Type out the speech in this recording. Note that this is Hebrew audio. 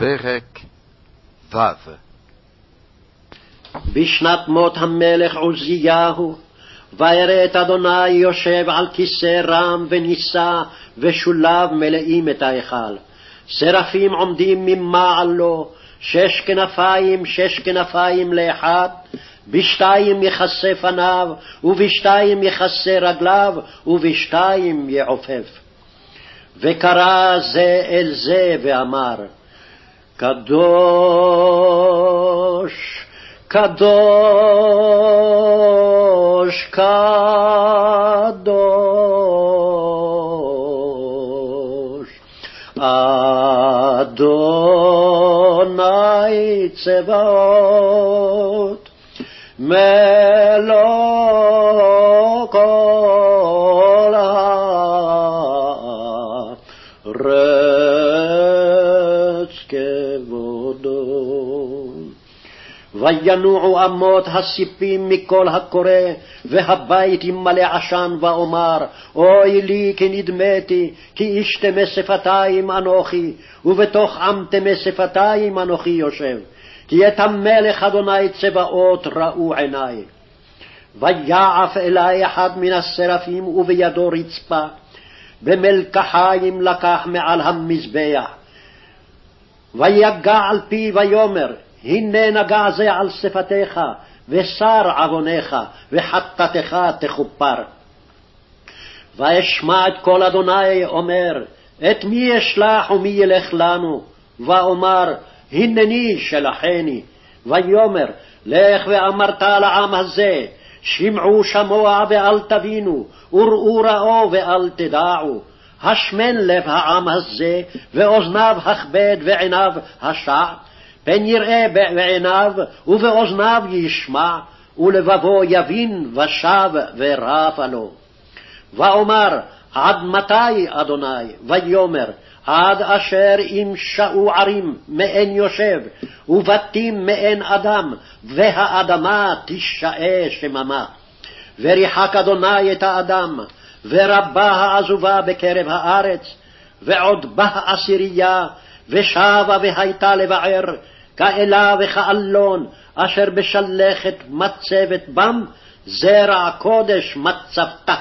פרק ו' בשנת מות המלך עוזיהו, וירא את אדוני יושב על כיסא רם ונישא, ושוליו מלאים את ההיכל. שרפים עומדים ממעל לו, שש כנפיים, שש כנפיים לאחד, בשתיים יכסה פניו, ובשתיים יכסה רגליו, ובשתיים יעופף. וקרא זה אל זה ואמר, קדוש, קדוש, קדוש, אדוני צבאות, מלוא וינועו אמות הסיפים מקול הקורא, והבית ימלא עשן, ואומר, אוי לי כי נדמתי, כי איש תמי שפתיים אנוכי, ובתוך עם תמי שפתיים אנוכי יושב. כי את המלך אדוני צבאות ראו עיני. ויעף אלי אחד מן השרפים ובידו רצפה, במלקחיים לקח מעל המזבח. ויגע על פי ויאמר, הנה נגע זה על שפתיך, ושר עוונך, וחטאתך תכופר. ואשמע את קול אדוני אומר, את מי אשלח ומי ילך לנו? ואומר, הנני שלחני. ויאמר, לך ואמרת לעם הזה, שמעו שמוע ואל תבינו, וראו ראו ואל תדעו. השמן לב העם הזה, ואוזניו הכבד ועיניו השע, פן יראה בעיניו ובאוזניו ישמע, ולבבו יבין ושב ורפה לו. ואומר, עד מתי, אדוני? ויאמר, עד אשר ימשאו ערים מאין יושב, ובתים מאין אדם, והאדמה תשאה שממה. וריחק אדוני את האדם, ורבה העזובה בקרב הארץ, ועוד באה עשירייה, ושבה והייתה לבער, כאלה וכאלון, אשר בשלכת מצבת בם, זרע קודש מצבתה.